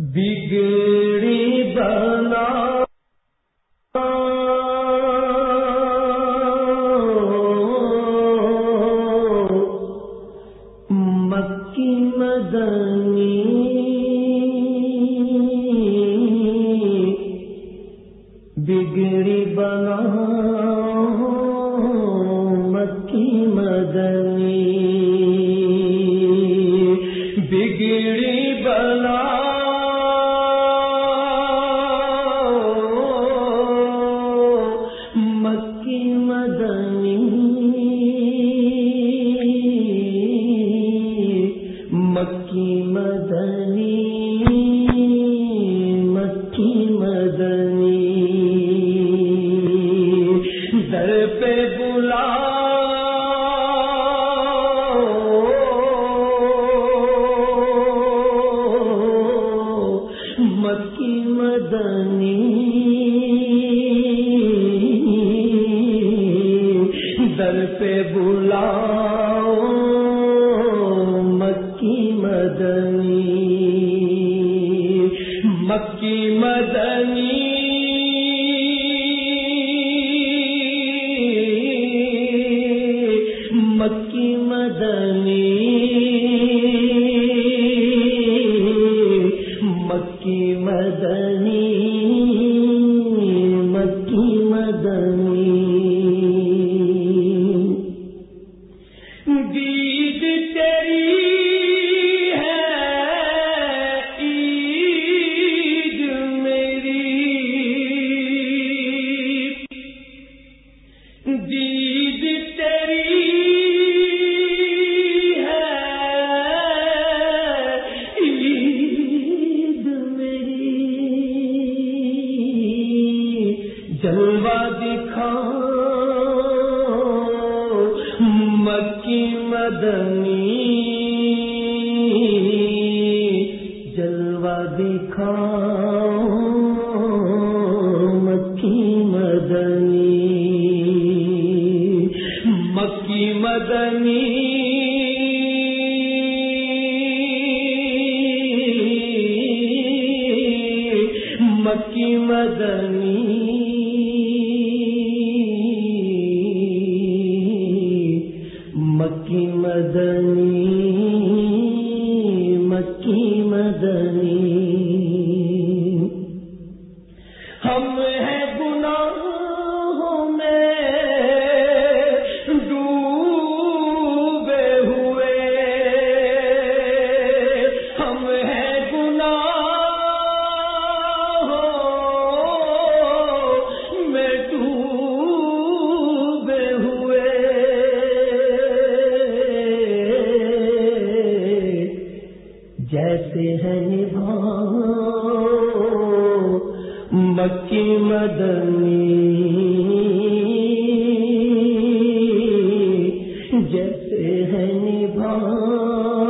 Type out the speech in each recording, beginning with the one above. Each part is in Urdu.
بگڑی بنا۔ مکی مدنی۔ بگڑی بنا۔ مکی مدنی۔ بگڑی مکی مدنی مدنی مکی مدنی مدنی جلوہ دکھا مکی مدنی۔ مکی مدنی۔ مکی مدنی۔ مدنی مکی مدنی کیسے ہے مکی مدنی جیسے ہے نبھاؤ؟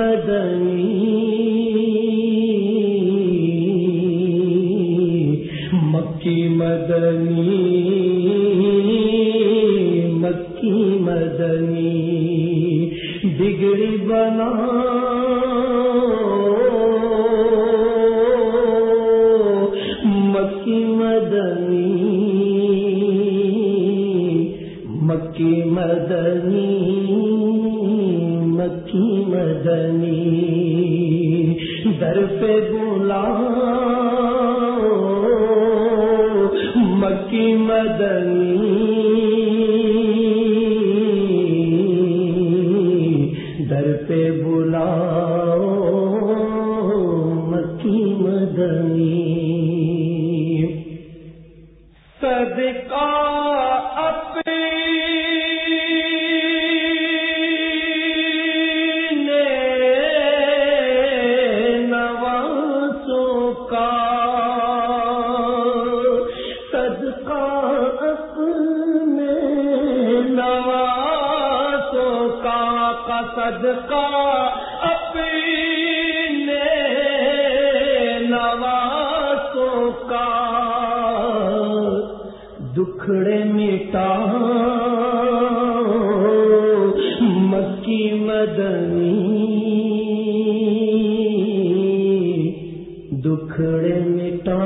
مدنی مکی مدنی مکی مدنی بگڑی بنا مکی مدنی مکی مدنی۔ مکی مدنی در پہ بولا مکی مدنی کا کا صدقہ اپنے نوازوں کا دکھڑے مٹا مکی مدنی دکھڑے مٹا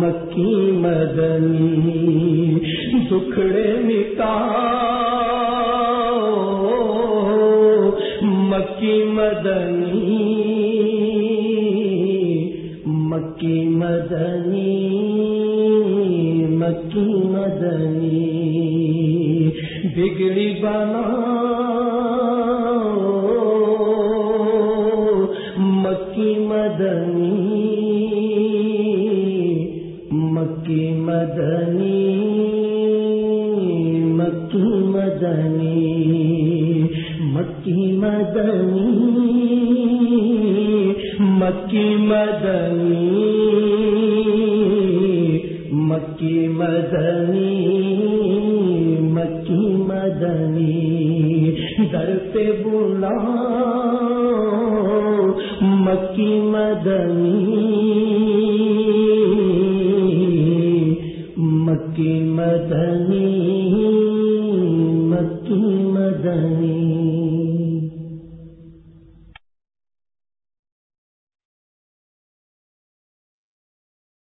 مکی مدنی دکھڑے مٹا مکی مدنی مکی مدنی مکی مدنی۔ بگڑی بنا مکی مدنی مکی مدنی۔ مکی مدنی مکی مدنی مکی مدنی مکی مدنی مکی مدنی، در پہ بولا مکی مدنی مکی مدنی۔